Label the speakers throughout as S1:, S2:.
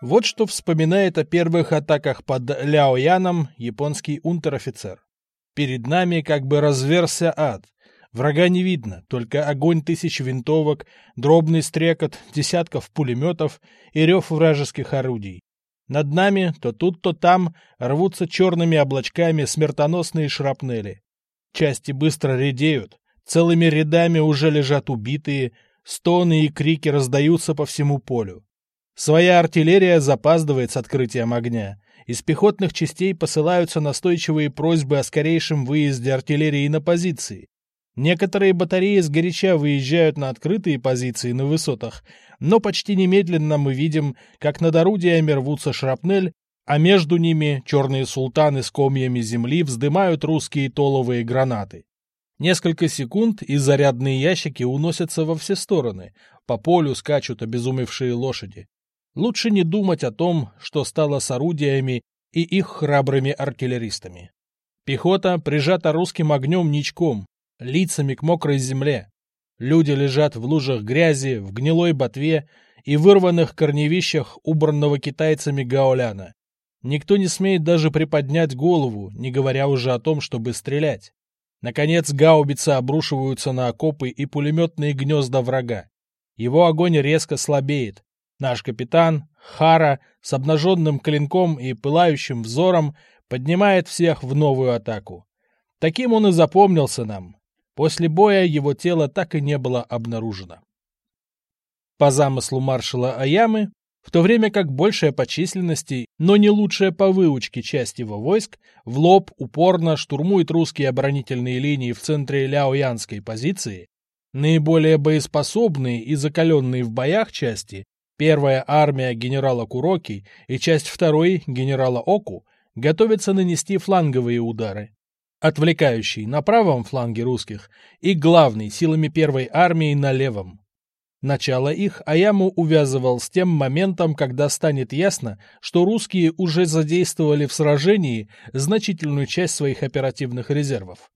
S1: Вот что вспоминает о первых атаках под Ляояном японский унтер-офицер. Перед нами как бы разверся ад. Врага не видно, только огонь тысяч винтовок, дробный стрекот десятков пулеметов и рев вражеских орудий. Над нами то тут, то там рвутся черными облачками смертоносные шрапнели. Части быстро редеют, целыми рядами уже лежат убитые, стоны и крики раздаются по всему полю. Своя артиллерия запаздывает с открытием огня. Из пехотных частей посылаются настойчивые просьбы о скорейшем выезде артиллерии на позиции. Некоторые батареи сгоряча выезжают на открытые позиции на высотах, но почти немедленно мы видим, как над орудиями рвутся шрапнель, а между ними черные султаны с комьями земли вздымают русские толовые гранаты. Несколько секунд и зарядные ящики уносятся во все стороны, по полю скачут обезумевшие лошади. Лучше не думать о том, что стало с орудиями и их храбрыми артиллеристами. Пехота прижата русским огнем ничком, лицами к мокрой земле. Люди лежат в лужах грязи, в гнилой ботве и вырванных корневищах убранного китайцами гауляна. Никто не смеет даже приподнять голову, не говоря уже о том, чтобы стрелять. Наконец гаубицы обрушиваются на окопы и пулеметные гнезда врага. Его огонь резко слабеет, Наш капитан, Хара, с обнаженным клинком и пылающим взором, поднимает всех в новую атаку. Таким он и запомнился нам. После боя его тело так и не было обнаружено. По замыслу маршала Аямы, в то время как большая по численности, но не лучшая по выучке часть его войск, в лоб упорно штурмует русские оборонительные линии в центре ляоянской позиции, наиболее боеспособные и закаленные в боях части Первая армия генерала Куроки и часть второй генерала Оку готовятся нанести фланговые удары. Отвлекающий на правом фланге русских и главный силами первой армии на левом. Начало их Аяму увязывал с тем моментом, когда станет ясно, что русские уже задействовали в сражении значительную часть своих оперативных резервов.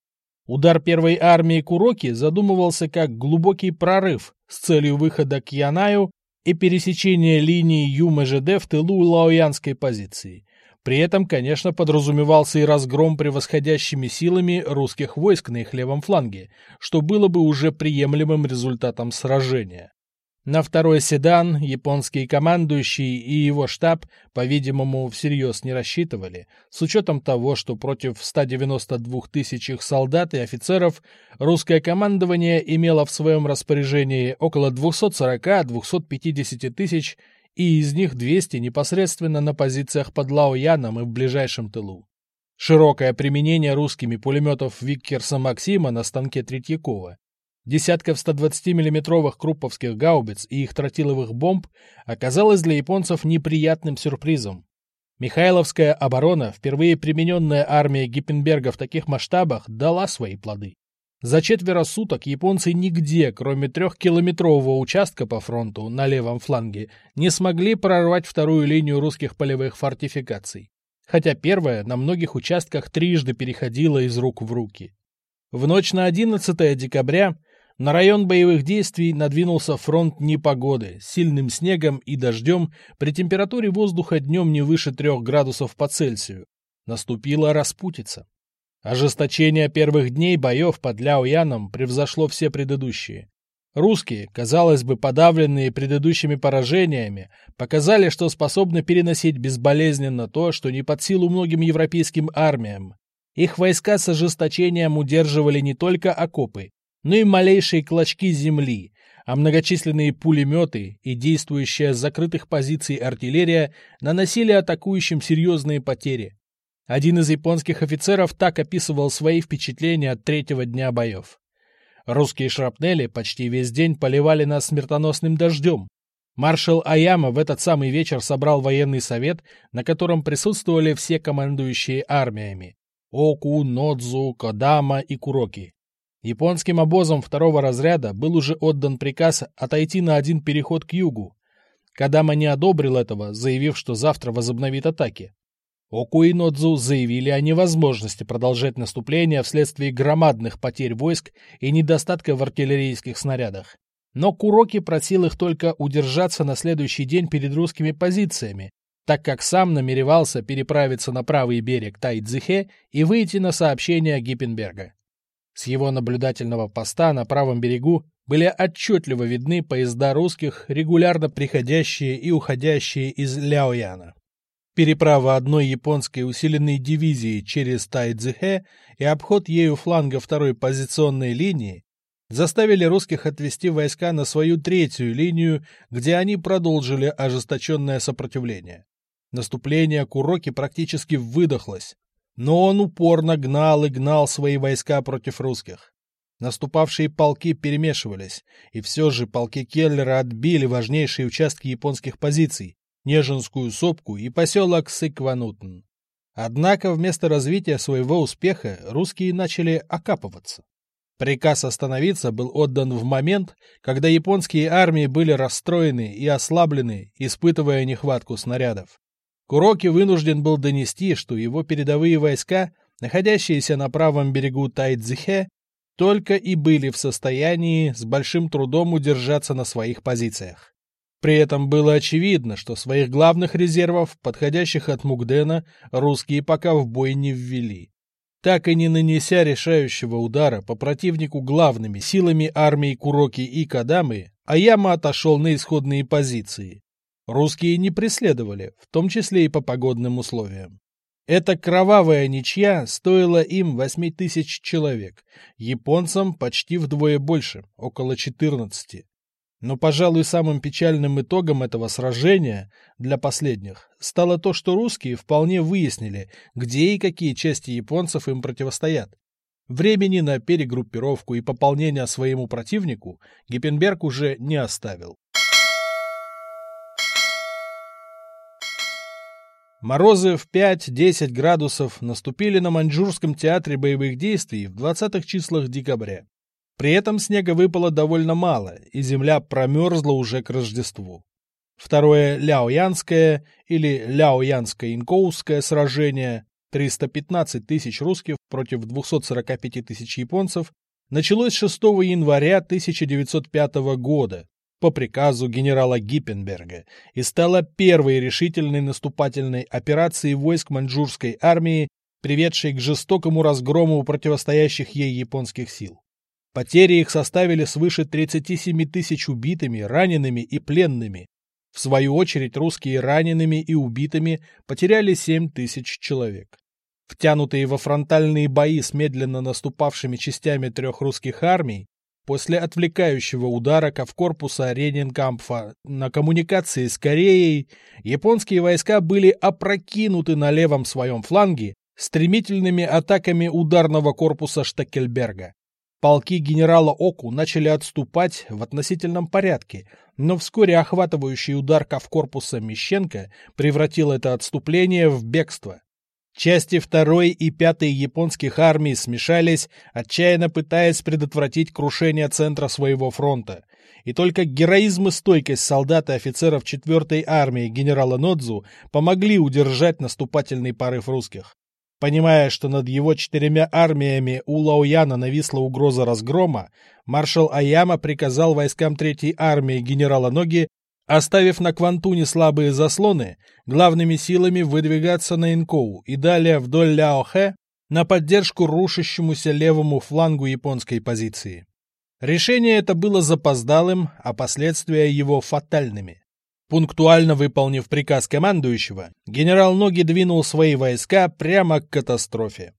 S1: Удар первой армии Куроки задумывался как глубокий прорыв с целью выхода к Янаю и пересечение линии ЮМЖД в тылу лаоянской позиции. При этом, конечно, подразумевался и разгром превосходящими силами русских войск на их левом фланге, что было бы уже приемлемым результатом сражения. На второй седан японский командующий и его штаб, по-видимому, всерьез не рассчитывали, с учетом того, что против 192 тысяч солдат и офицеров русское командование имело в своем распоряжении около 240-250 тысяч, и из них 200 непосредственно на позициях под Лаояном и в ближайшем тылу. Широкое применение русскими пулеметов Виккерса Максима на станке Третьякова Десятков 120 миллиметровых крупповских гаубиц и их тротиловых бомб оказалось для японцев неприятным сюрпризом. Михайловская оборона, впервые примененная армией Гиппенберга в таких масштабах, дала свои плоды. За четверо суток японцы нигде, кроме трехкилометрового участка по фронту на левом фланге, не смогли прорвать вторую линию русских полевых фортификаций, хотя первая на многих участках трижды переходила из рук в руки. В ночь на 11 декабря на район боевых действий надвинулся фронт непогоды сильным снегом и дождем при температуре воздуха днем не выше 3 градусов по Цельсию. Наступила распутица. Ожесточение первых дней боев под Ляояном превзошло все предыдущие. Русские, казалось бы, подавленные предыдущими поражениями, показали, что способны переносить безболезненно то, что не под силу многим европейским армиям. Их войска с ожесточением удерживали не только окопы, но и малейшие клочки земли, а многочисленные пулеметы и действующая с закрытых позиций артиллерия наносили атакующим серьезные потери. Один из японских офицеров так описывал свои впечатления от третьего дня боев. Русские шрапнели почти весь день поливали нас смертоносным дождем. Маршал Аяма в этот самый вечер собрал военный совет, на котором присутствовали все командующие армиями – Оку, Нодзу, Кодама и Куроки. Японским обозом второго разряда был уже отдан приказ отойти на один переход к югу. Кадама не одобрил этого, заявив, что завтра возобновит атаки. Оку и Нодзу заявили о невозможности продолжать наступление вследствие громадных потерь войск и недостатка в артиллерийских снарядах. Но Куроки просил их только удержаться на следующий день перед русскими позициями, так как сам намеревался переправиться на правый берег Тайцзихе и выйти на сообщение Гиппенберга. С его наблюдательного поста на правом берегу были отчетливо видны поезда русских, регулярно приходящие и уходящие из Ляояна. Переправа одной японской усиленной дивизии через Тайцзихе и обход ею фланга второй позиционной линии заставили русских отвести войска на свою третью линию, где они продолжили ожесточенное сопротивление. Наступление Куроки практически выдохлось, но он упорно гнал и гнал свои войска против русских. Наступавшие полки перемешивались, и все же полки Келлера отбили важнейшие участки японских позиций – Нежинскую сопку и поселок Сыкванутн. Однако вместо развития своего успеха русские начали окапываться. Приказ остановиться был отдан в момент, когда японские армии были расстроены и ослаблены, испытывая нехватку снарядов. Куроки вынужден был донести, что его передовые войска, находящиеся на правом берегу Тайцзихе, только и были в состоянии с большим трудом удержаться на своих позициях. При этом было очевидно, что своих главных резервов, подходящих от Мугдена, русские пока в бой не ввели. Так и не нанеся решающего удара по противнику главными силами армии Куроки и Кадамы, Аяма отошел на исходные позиции, Русские не преследовали, в том числе и по погодным условиям. Эта кровавая ничья стоила им 8 тысяч человек, японцам почти вдвое больше, около 14. Но, пожалуй, самым печальным итогом этого сражения для последних стало то, что русские вполне выяснили, где и какие части японцев им противостоят. Времени на перегруппировку и пополнение своему противнику Гиппенберг уже не оставил. Морозы в 5-10 градусов наступили на Маньчжурском театре боевых действий в 20-х числах декабря. При этом снега выпало довольно мало, и земля промерзла уже к Рождеству. Второе Ляоянское или Ляоянско-Инкоусское сражение 315 тысяч русских против 245 тысяч японцев началось 6 января 1905 года по приказу генерала Гиппенберга и стала первой решительной наступательной операцией войск маньчжурской армии, приведшей к жестокому разгрому противостоящих ей японских сил. Потери их составили свыше 37 тысяч убитыми, ранеными и пленными. В свою очередь русские ранеными и убитыми потеряли 7 тысяч человек. Втянутые во фронтальные бои с медленно наступавшими частями трех русских армий, После отвлекающего удара Ковкорпуса Ренинкампфа на коммуникации с Кореей, японские войска были опрокинуты на левом своем фланге стремительными атаками ударного корпуса Штекельберга. Полки генерала Оку начали отступать в относительном порядке, но вскоре охватывающий удар Ковкорпуса Мещенко превратил это отступление в бегство. Части второй и пятой японских армий смешались, отчаянно пытаясь предотвратить крушение центра своего фронта. И только героизм и стойкость солдат и офицеров четвертой армии генерала Нодзу помогли удержать наступательный порыв русских. Понимая, что над его четырьмя армиями у Лаояна нависла угроза разгрома, маршал Аяма приказал войскам третьей армии генерала Ноги Оставив на Квантуне слабые заслоны, главными силами выдвигаться на Инкоу и далее вдоль Ляохэ на поддержку рушащемуся левому флангу японской позиции. Решение это было запоздалым, а последствия его фатальными. Пунктуально выполнив приказ командующего, генерал Ноги двинул свои войска прямо к катастрофе.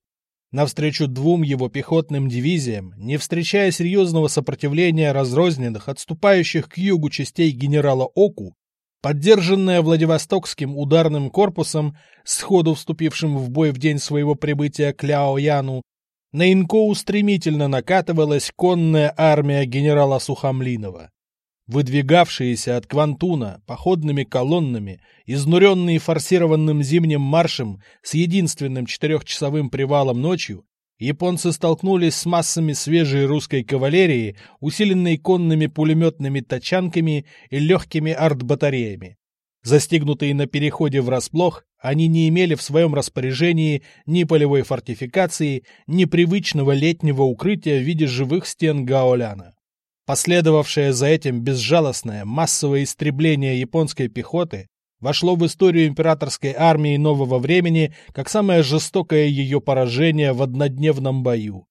S1: Навстречу двум его пехотным дивизиям, не встречая серьезного сопротивления разрозненных, отступающих к югу частей генерала Оку, поддержанная Владивостокским ударным корпусом, сходу вступившим в бой в день своего прибытия к Ляо-Яну, на Инкоу стремительно накатывалась конная армия генерала Сухомлинова. Выдвигавшиеся от Квантуна походными колоннами, изнуренные форсированным зимним маршем с единственным четырехчасовым привалом ночью, японцы столкнулись с массами свежей русской кавалерии, усиленной конными пулеметными тачанками и легкими артбатареями. Застигнутые на переходе врасплох, они не имели в своем распоряжении ни полевой фортификации, ни привычного летнего укрытия в виде живых стен Гаоляна. Последовавшее за этим безжалостное массовое истребление японской пехоты вошло в историю императорской армии нового времени как самое жестокое ее поражение в однодневном бою.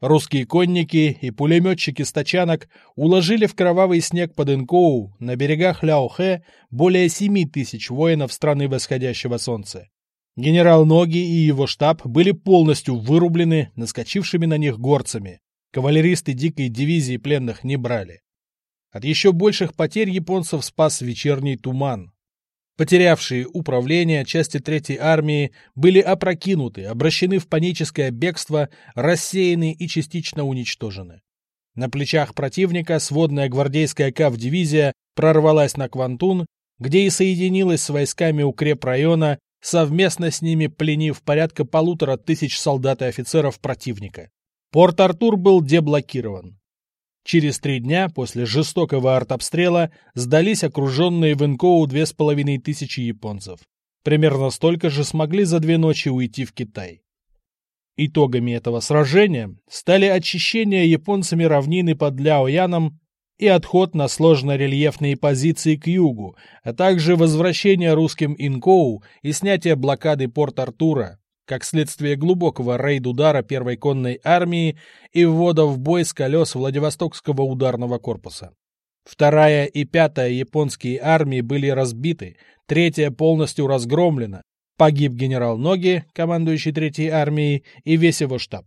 S1: Русские конники и пулеметчики с тачанок уложили в кровавый снег под Инкоу на берегах Ляохэ более семи тысяч воинов страны восходящего солнца. Генерал Ноги и его штаб были полностью вырублены наскочившими на них горцами. Кавалеристы дикой дивизии пленных не брали. От еще больших потерь японцев спас вечерний туман. Потерявшие управление части Третьей армии были опрокинуты, обращены в паническое бегство, рассеяны и частично уничтожены. На плечах противника сводная гвардейская КАВ-дивизия прорвалась на Квантун, где и соединилась с войсками укрепрайона, совместно с ними пленив порядка полутора тысяч солдат и офицеров противника. Порт-Артур был деблокирован. Через три дня после жестокого артобстрела сдались окруженные в Инкоу две с половиной тысячи японцев. Примерно столько же смогли за две ночи уйти в Китай. Итогами этого сражения стали очищение японцами равнины под Ляояном и отход на сложно-рельефные позиции к югу, а также возвращение русским Инкоу и снятие блокады Порт-Артура, как следствие глубокого рейд-удара первой конной армии и ввода в бой с колес Владивостокского ударного корпуса. Вторая и пятая японские армии были разбиты, третья полностью разгромлена, погиб генерал Ноги, командующий третьей армией, и весь его штаб.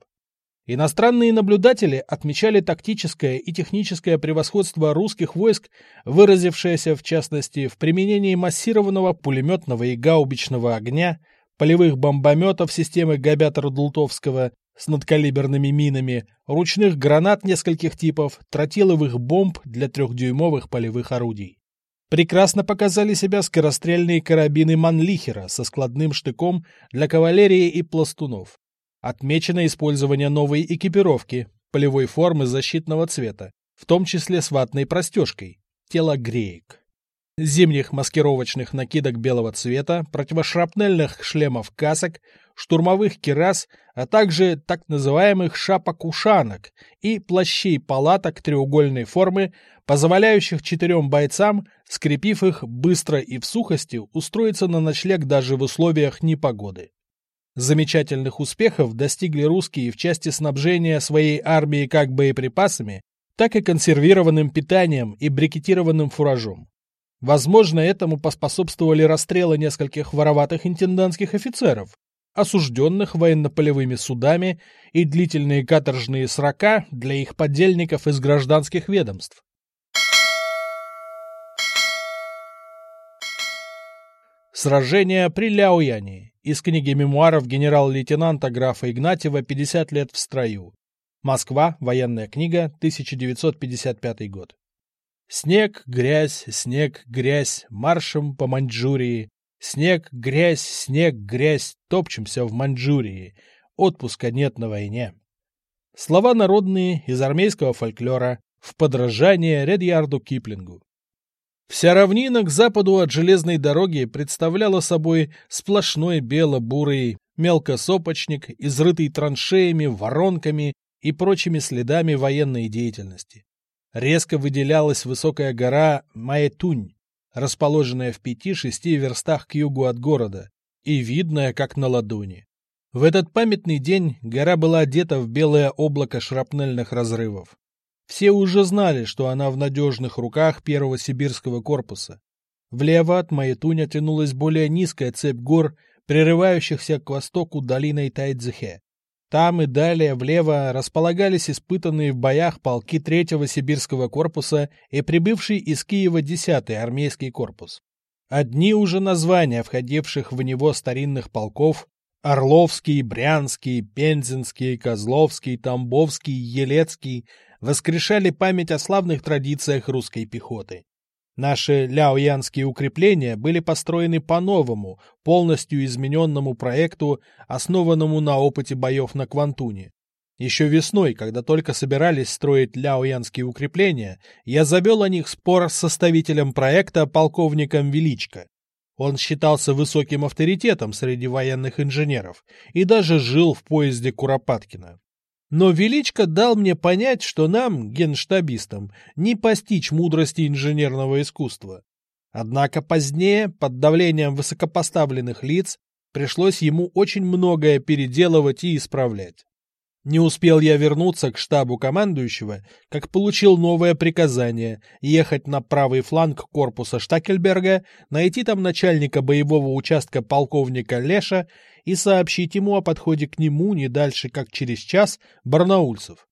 S1: Иностранные наблюдатели отмечали тактическое и техническое превосходство русских войск, выразившееся, в частности, в применении массированного пулеметного и гаубичного огня, полевых бомбометов системы Габятор-Дултовского с надкалиберными минами, ручных гранат нескольких типов, тротиловых бомб для трехдюймовых полевых орудий. Прекрасно показали себя скорострельные карабины Манлихера со складным штыком для кавалерии и пластунов. Отмечено использование новой экипировки, полевой формы защитного цвета, в том числе с ватной простежкой, телогреек зимних маскировочных накидок белого цвета, противошрапнельных шлемов-касок, штурмовых кирас, а также так называемых шапок-ушанок и плащей-палаток треугольной формы, позволяющих четырем бойцам, скрепив их быстро и в сухости, устроиться на ночлег даже в условиях непогоды. Замечательных успехов достигли русские в части снабжения своей армии как боеприпасами, так и консервированным питанием и брикетированным фуражом. Возможно, этому поспособствовали расстрелы нескольких вороватых интендантских офицеров, осужденных военно-полевыми судами и длительные каторжные срока для их подельников из гражданских ведомств. Сражение при Ляояне из книги мемуаров генерал-лейтенанта графа Игнатьева «50 лет в строю». Москва. Военная книга. 1955 год. Снег, грязь, снег, грязь, маршем по Маньчжурии. Снег, грязь, снег, грязь, топчемся в Маньчжурии. Отпуска нет на войне. Слова народные из армейского фольклора в подражание Редьярду Киплингу. Вся равнина к западу от железной дороги представляла собой сплошной бело-бурый мелкосопочник, изрытый траншеями, воронками и прочими следами военной деятельности резко выделялась высокая гора Маэтунь, расположенная в пяти-шести верстах к югу от города и видная как на ладони. В этот памятный день гора была одета в белое облако шрапнельных разрывов. Все уже знали, что она в надежных руках первого сибирского корпуса. Влево от Маэтуня тянулась более низкая цепь гор, прерывающихся к востоку долиной Тайцзихе. Там и далее влево располагались испытанные в боях полки третьего сибирского корпуса и прибывший из Киева 10-й армейский корпус. Одни уже названия входивших в него старинных полков Орловский, Брянский, Пензенский, Козловский, Тамбовский, Елецкий воскрешали память о славных традициях русской пехоты. Наши ляоянские укрепления были построены по новому, полностью измененному проекту, основанному на опыте боев на Квантуне. Еще весной, когда только собирались строить ляоянские укрепления, я завел о них спор с составителем проекта полковником Величко. Он считался высоким авторитетом среди военных инженеров и даже жил в поезде Куропаткина. Но Величко дал мне понять, что нам, генштабистам, не постичь мудрости инженерного искусства. Однако позднее, под давлением высокопоставленных лиц, пришлось ему очень многое переделывать и исправлять. Не успел я вернуться к штабу командующего, как получил новое приказание ехать на правый фланг корпуса Штакельберга, найти там начальника боевого участка полковника Леша и сообщить ему о подходе к нему не дальше, как через час, барнаульцев.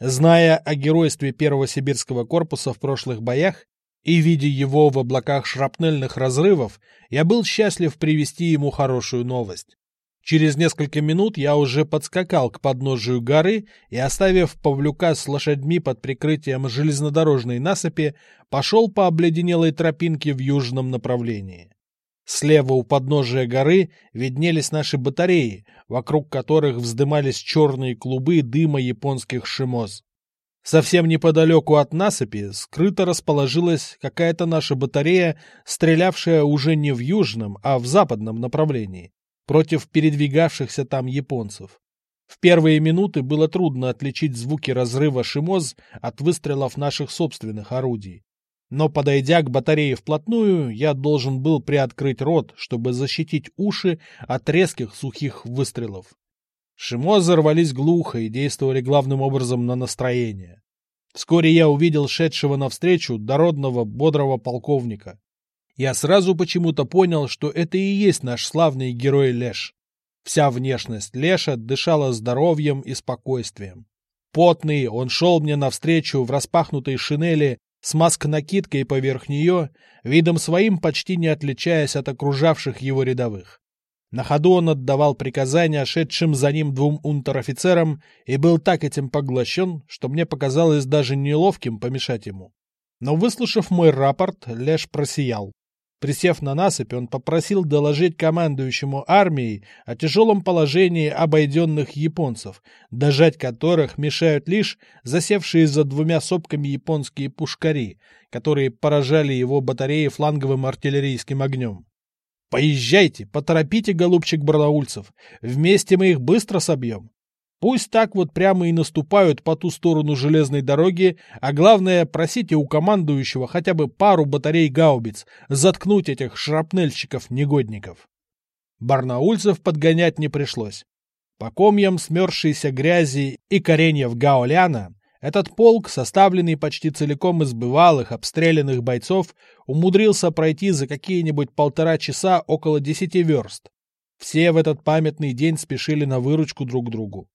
S1: Зная о геройстве первого сибирского корпуса в прошлых боях и видя его в облаках шрапнельных разрывов, я был счастлив привести ему хорошую новость. Через несколько минут я уже подскакал к подножию горы и, оставив Павлюка с лошадьми под прикрытием железнодорожной насыпи, пошел по обледенелой тропинке в южном направлении. Слева у подножия горы виднелись наши батареи, вокруг которых вздымались черные клубы дыма японских шимоз. Совсем неподалеку от насыпи скрыто расположилась какая-то наша батарея, стрелявшая уже не в южном, а в западном направлении против передвигавшихся там японцев. В первые минуты было трудно отличить звуки разрыва шимоз от выстрелов наших собственных орудий. Но, подойдя к батарее вплотную, я должен был приоткрыть рот, чтобы защитить уши от резких сухих выстрелов. Шимозы рвались глухо и действовали главным образом на настроение. Вскоре я увидел шедшего навстречу дородного, бодрого полковника я сразу почему-то понял, что это и есть наш славный герой Леш. Вся внешность Леша дышала здоровьем и спокойствием. Потный, он шел мне навстречу в распахнутой шинели с маск-накидкой поверх нее, видом своим почти не отличаясь от окружавших его рядовых. На ходу он отдавал приказания шедшим за ним двум унтер-офицерам и был так этим поглощен, что мне показалось даже неловким помешать ему. Но, выслушав мой рапорт, Леш просиял. Присев на насыпь, он попросил доложить командующему армией о тяжелом положении обойденных японцев, дожать которых мешают лишь засевшие за двумя сопками японские пушкари, которые поражали его батареи фланговым артиллерийским огнем. «Поезжайте, поторопите, голубчик барнаульцев, вместе мы их быстро собьем. Пусть так вот прямо и наступают по ту сторону железной дороги, а главное, просите у командующего хотя бы пару батарей гаубиц заткнуть этих шрапнельщиков-негодников. Барнаульцев подгонять не пришлось. По комьям смерзшейся грязи и кореньев Гаоляна этот полк, составленный почти целиком из бывалых обстрелянных бойцов, умудрился пройти за какие-нибудь полтора часа около десяти верст. Все в этот памятный день спешили на выручку друг другу.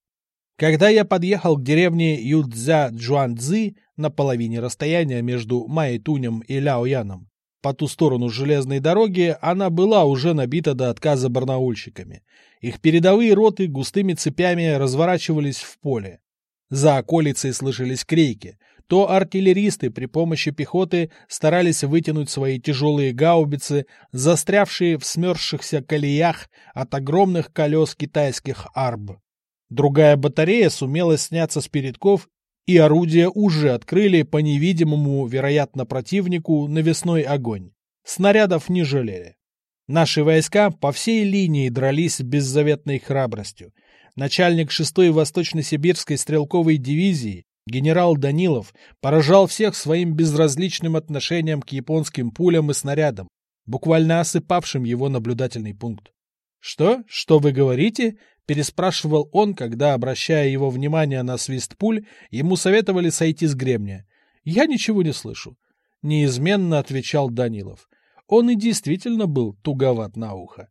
S1: Когда я подъехал к деревне Юдзя-Джуанцзы на половине расстояния между Майетунем и Ляояном, по ту сторону железной дороги она была уже набита до отказа барнаульщиками. Их передовые роты густыми цепями разворачивались в поле. За околицей слышались крики. То артиллеристы при помощи пехоты старались вытянуть свои тяжелые гаубицы, застрявшие в смерзшихся колеях от огромных колес китайских арб. Другая батарея сумела сняться с передков, и орудия уже открыли по невидимому, вероятно, противнику навесной огонь. Снарядов не жалели. Наши войска по всей линии дрались беззаветной храбростью. Начальник 6-й Восточно-Сибирской стрелковой дивизии, генерал Данилов, поражал всех своим безразличным отношением к японским пулям и снарядам, буквально осыпавшим его наблюдательный пункт. «Что? Что вы говорите?» Переспрашивал он, когда, обращая его внимание на свист пуль, ему советовали сойти с гребня. «Я ничего не слышу», — неизменно отвечал Данилов. Он и действительно был туговат на ухо.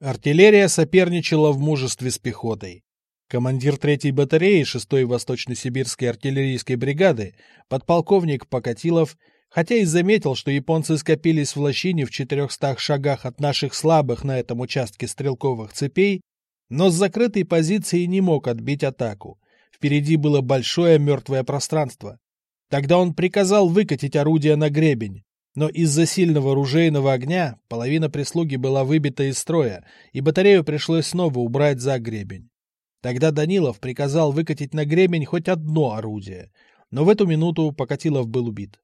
S1: Артиллерия соперничала в мужестве с пехотой. Командир третьей батареи 6-й Восточно-Сибирской артиллерийской бригады, подполковник Покатилов, хотя и заметил, что японцы скопились в лощине в четырехстах шагах от наших слабых на этом участке стрелковых цепей, но с закрытой позиции не мог отбить атаку. Впереди было большое мертвое пространство. Тогда он приказал выкатить орудие на гребень, но из-за сильного ружейного огня половина прислуги была выбита из строя, и батарею пришлось снова убрать за гребень. Тогда Данилов приказал выкатить на гребень хоть одно орудие, но в эту минуту Покатилов был убит.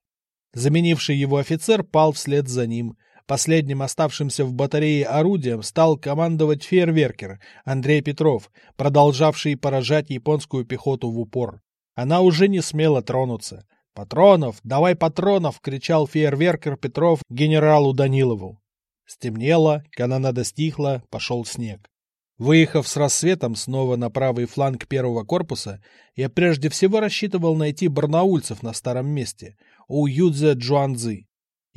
S1: Заменивший его офицер пал вслед за ним, Последним оставшимся в батарее орудием стал командовать фейерверкер Андрей Петров, продолжавший поражать японскую пехоту в упор. Она уже не смела тронуться. «Патронов! Давай патронов!» — кричал фейерверкер Петров генералу Данилову. Стемнело, канонада стихла, пошел снег. Выехав с рассветом снова на правый фланг первого корпуса, я прежде всего рассчитывал найти барнаульцев на старом месте, у Юдзе Джуанзы.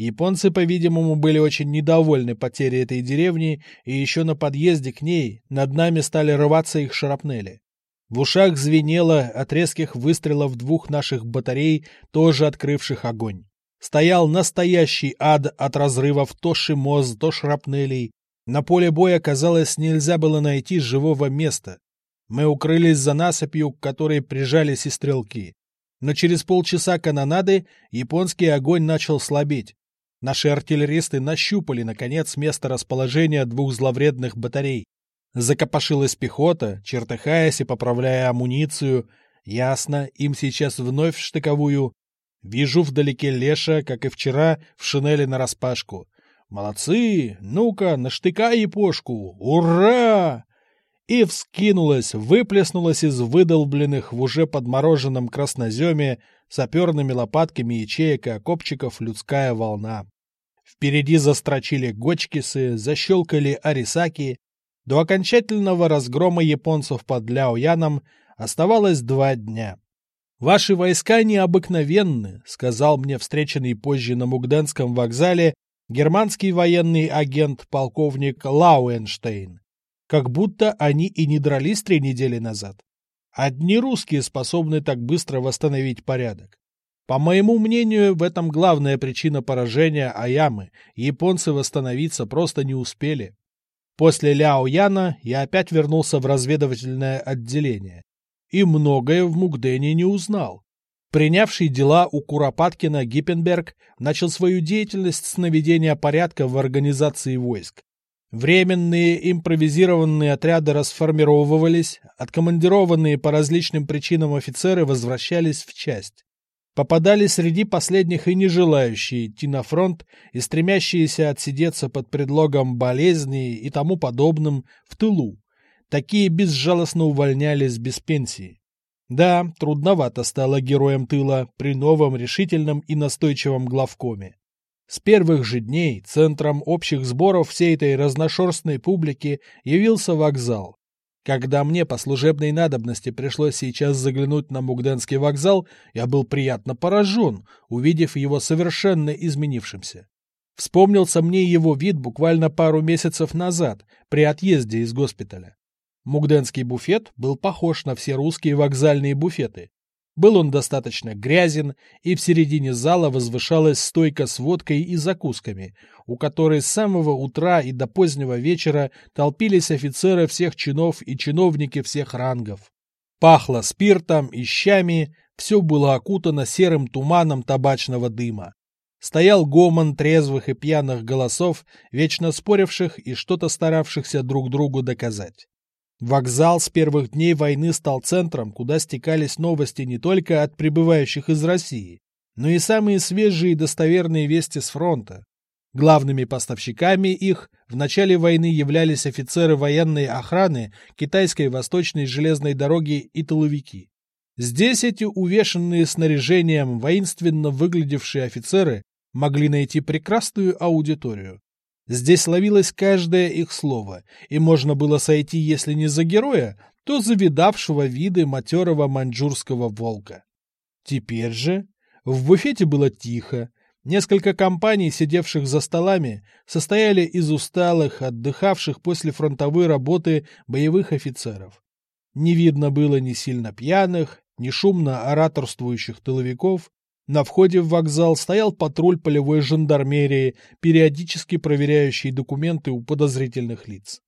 S1: Японцы, по-видимому, были очень недовольны потерей этой деревни, и еще на подъезде к ней над нами стали рваться их шарапнели. В ушах звенело от резких выстрелов двух наших батарей, тоже открывших огонь. Стоял настоящий ад от разрывов то шимоз, то шрапнелей, на поле боя, казалось, нельзя было найти живого места. Мы укрылись за насыпью, к которой прижались и стрелки. Но через полчаса канонады японский огонь начал слабеть. Наши артиллеристы нащупали, наконец, место расположения двух зловредных батарей. Закопошилась пехота, чертыхаясь и поправляя амуницию. Ясно, им сейчас вновь штыковую. Вижу вдалеке Леша, как и вчера, в шинели нараспашку. Молодцы! Ну-ка, наштыкай епошку! Ура! И вскинулась, выплеснулась из выдолбленных в уже подмороженном красноземе саперными лопатками ячеек и окопчиков людская волна. Впереди застрочили гочкисы, защелкали арисаки. До окончательного разгрома японцев под Ляояном оставалось два дня. «Ваши войска необыкновенны», — сказал мне встреченный позже на Мугденском вокзале германский военный агент полковник Лауенштейн. Как будто они и не дрались три недели назад. Одни русские способны так быстро восстановить порядок. По моему мнению, в этом главная причина поражения Аямы. Японцы восстановиться просто не успели. После Ляо Яна я опять вернулся в разведывательное отделение. И многое в Мукдене не узнал. Принявший дела у Куропаткина Гиппенберг начал свою деятельность с наведения порядка в организации войск. Временные импровизированные отряды расформировывались, откомандированные по различным причинам офицеры возвращались в часть. Попадали среди последних и не желающие идти на фронт и стремящиеся отсидеться под предлогом болезни и тому подобным в тылу. Такие безжалостно увольнялись без пенсии. Да, трудновато стало героем тыла при новом решительном и настойчивом главкоме. С первых же дней центром общих сборов всей этой разношерстной публики явился вокзал. Когда мне по служебной надобности пришлось сейчас заглянуть на Мугденский вокзал, я был приятно поражен, увидев его совершенно изменившимся. Вспомнился мне его вид буквально пару месяцев назад, при отъезде из госпиталя. Мугденский буфет был похож на все русские вокзальные буфеты. Был он достаточно грязен, и в середине зала возвышалась стойка с водкой и закусками, у которой с самого утра и до позднего вечера толпились офицеры всех чинов и чиновники всех рангов. Пахло спиртом и щами, все было окутано серым туманом табачного дыма. Стоял гомон трезвых и пьяных голосов, вечно споривших и что-то старавшихся друг другу доказать. Вокзал с первых дней войны стал центром, куда стекались новости не только от прибывающих из России, но и самые свежие и достоверные вести с фронта. Главными поставщиками их в начале войны являлись офицеры военной охраны китайской восточной железной дороги и тыловики. Здесь эти увешанные снаряжением воинственно выглядевшие офицеры могли найти прекрасную аудиторию. Здесь ловилось каждое их слово, и можно было сойти, если не за героя, то за видавшего виды матерого маньчжурского волка. Теперь же в буфете было тихо. Несколько компаний, сидевших за столами, состояли из усталых, отдыхавших после фронтовой работы боевых офицеров. Не видно было ни сильно пьяных, ни шумно ораторствующих тыловиков, на входе в вокзал стоял патруль полевой жандармерии, периодически проверяющий документы у подозрительных лиц.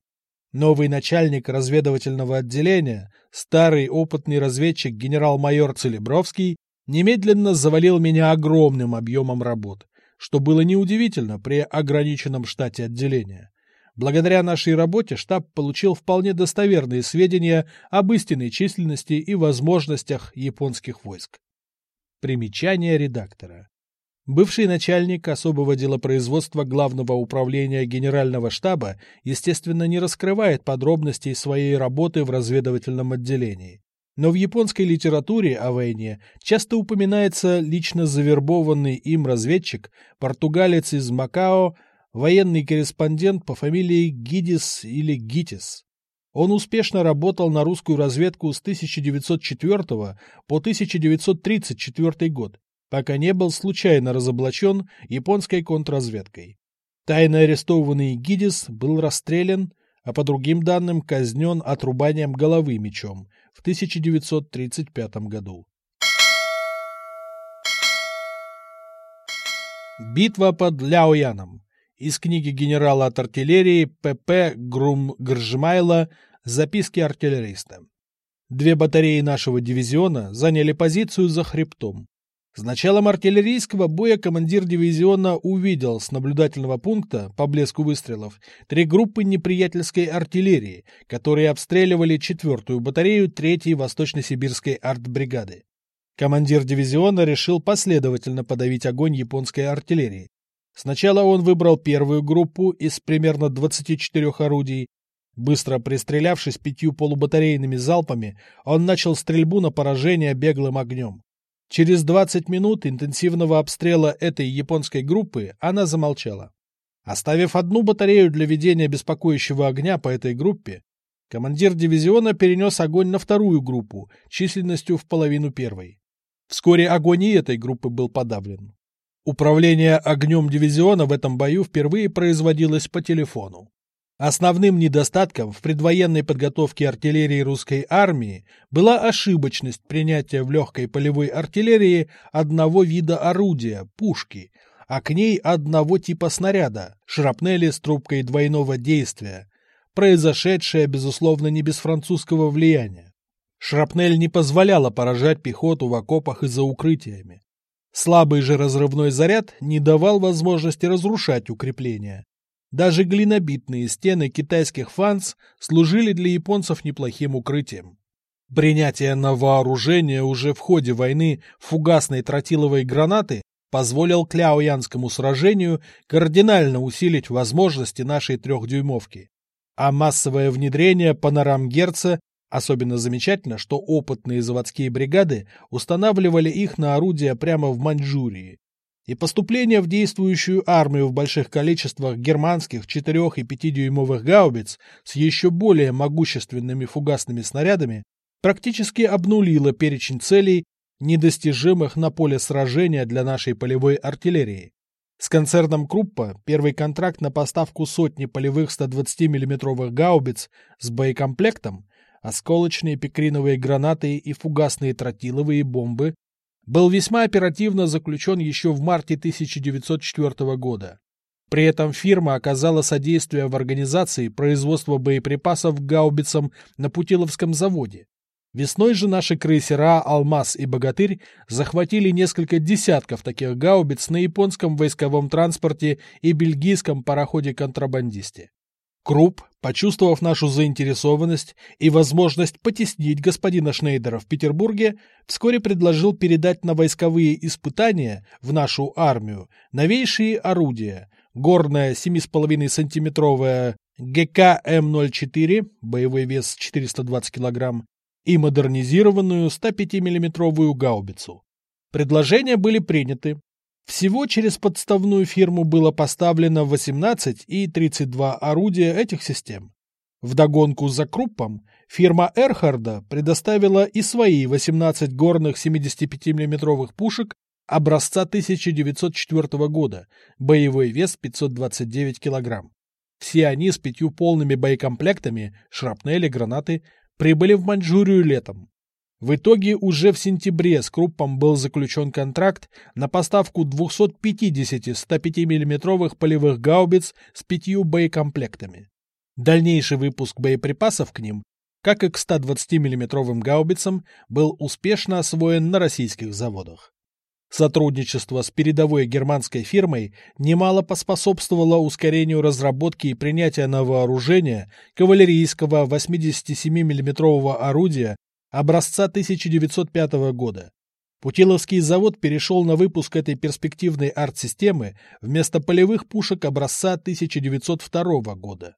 S1: Новый начальник разведывательного отделения, старый опытный разведчик генерал-майор Целебровский, немедленно завалил меня огромным объемом работ, что было неудивительно при ограниченном штате отделения. Благодаря нашей работе штаб получил вполне достоверные сведения об истинной численности и возможностях японских войск. Примечание редактора. Бывший начальник особого делопроизводства Главного управления Генерального штаба, естественно, не раскрывает подробностей своей работы в разведывательном отделении. Но в японской литературе о войне часто упоминается лично завербованный им разведчик, португалец из Макао, военный корреспондент по фамилии Гидис или Гитис. Он успешно работал на русскую разведку с 1904 по 1934 год пока не был случайно разоблачен японской контрразведкой. Тайно арестованный Гидис был расстрелян, а по другим данным казнен отрубанием головы мечом в 1935 году. Битва под Ляояном. Из книги генерала от артиллерии П.П. Грум-Гржимайла «Записки артиллериста». Две батареи нашего дивизиона заняли позицию за хребтом. С началом артиллерийского боя командир дивизиона увидел с наблюдательного пункта, по блеску выстрелов, три группы неприятельской артиллерии, которые обстреливали четвертую батарею третьей Восточно-Сибирской артбригады. Командир дивизиона решил последовательно подавить огонь японской артиллерии. Сначала он выбрал первую группу из примерно 24 орудий. Быстро пристрелявшись пятью полубатарейными залпами, он начал стрельбу на поражение беглым огнем. Через 20 минут интенсивного обстрела этой японской группы она замолчала. Оставив одну батарею для ведения беспокоящего огня по этой группе, командир дивизиона перенес огонь на вторую группу численностью в половину первой. Вскоре огонь и этой группы был подавлен. Управление огнем дивизиона в этом бою впервые производилось по телефону. Основным недостатком в предвоенной подготовке артиллерии русской армии была ошибочность принятия в легкой полевой артиллерии одного вида орудия – пушки, а к ней одного типа снаряда – шрапнели с трубкой двойного действия, произошедшее, безусловно, не без французского влияния. Шрапнель не позволяла поражать пехоту в окопах и за укрытиями. Слабый же разрывной заряд не давал возможности разрушать укрепления. Даже глинобитные стены китайских фанс служили для японцев неплохим укрытием. Принятие на вооружение уже в ходе войны фугасной тротиловой гранаты позволил Кляоянскому сражению кардинально усилить возможности нашей трехдюймовки. А массовое внедрение панорам Герца особенно замечательно, что опытные заводские бригады устанавливали их на орудия прямо в Маньчжурии и поступление в действующую армию в больших количествах германских 4 и 5-дюймовых гаубиц с еще более могущественными фугасными снарядами практически обнулило перечень целей, недостижимых на поле сражения для нашей полевой артиллерии. С концерном Круппа первый контракт на поставку сотни полевых 120 миллиметровых гаубиц с боекомплектом, осколочные пикриновые гранаты и фугасные тротиловые бомбы был весьма оперативно заключен еще в марте 1904 года. При этом фирма оказала содействие в организации производства боеприпасов гаубицам на Путиловском заводе. Весной же наши крейсера «Алмаз» и «Богатырь» захватили несколько десятков таких гаубиц на японском войсковом транспорте и бельгийском пароходе-контрабандисте. Круп, почувствовав нашу заинтересованность и возможность потеснить господина Шнейдера в Петербурге, вскоре предложил передать на войсковые испытания в нашу армию новейшие орудия, горная 7,5 сантиметровая ГК М04, боевой вес 420 кг, и модернизированную 105 миллиметровую гаубицу. Предложения были приняты, всего через подставную фирму было поставлено 18 и 32 орудия этих систем. Вдогонку за Круппом фирма Эрхарда предоставила и свои 18 горных 75 миллиметровых пушек образца 1904 года, боевой вес 529 кг. Все они с пятью полными боекомплектами, шрапнели, гранаты, прибыли в Маньчжурию летом. В итоге уже в сентябре с Круппом был заключен контракт на поставку 250 105 миллиметровых полевых гаубиц с пятью боекомплектами. Дальнейший выпуск боеприпасов к ним, как и к 120 миллиметровым гаубицам, был успешно освоен на российских заводах. Сотрудничество с передовой германской фирмой немало поспособствовало ускорению разработки и принятия на вооружение кавалерийского 87 миллиметрового орудия образца 1905 года. Путиловский завод перешел на выпуск этой перспективной арт-системы вместо полевых пушек образца 1902 года.